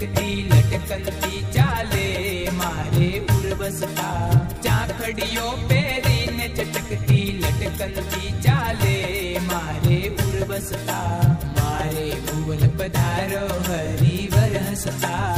लटकती लटकती चाले मारे उर्वसता चाखड़ियों पेरी रीन चटकती लटकती चाले मारे उर्वसता मारे भुवन पधारो हरी हसता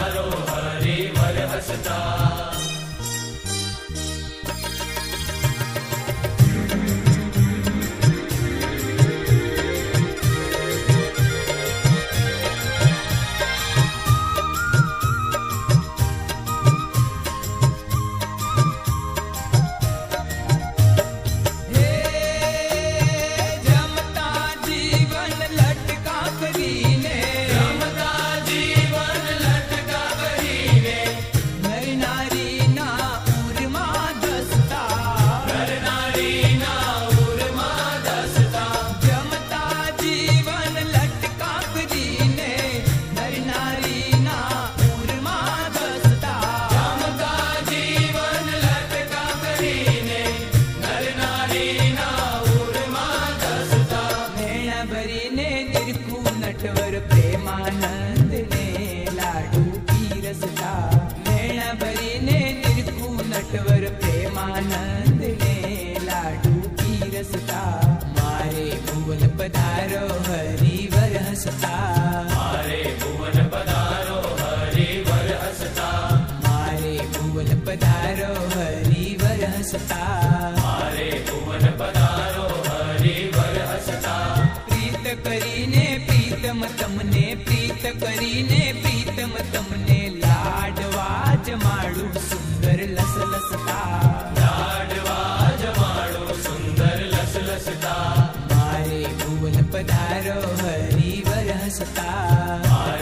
वर प्रेमानंद ने लाडू की रसता नैण भरी ने तिरकू नटवर प्रेमानंद ने लाडू की रसता मारे भुवन पधारो हरि वर हसता मारे भुवन पधारो हरि वर हसता मारे भुवन पधारो हरि वर हसता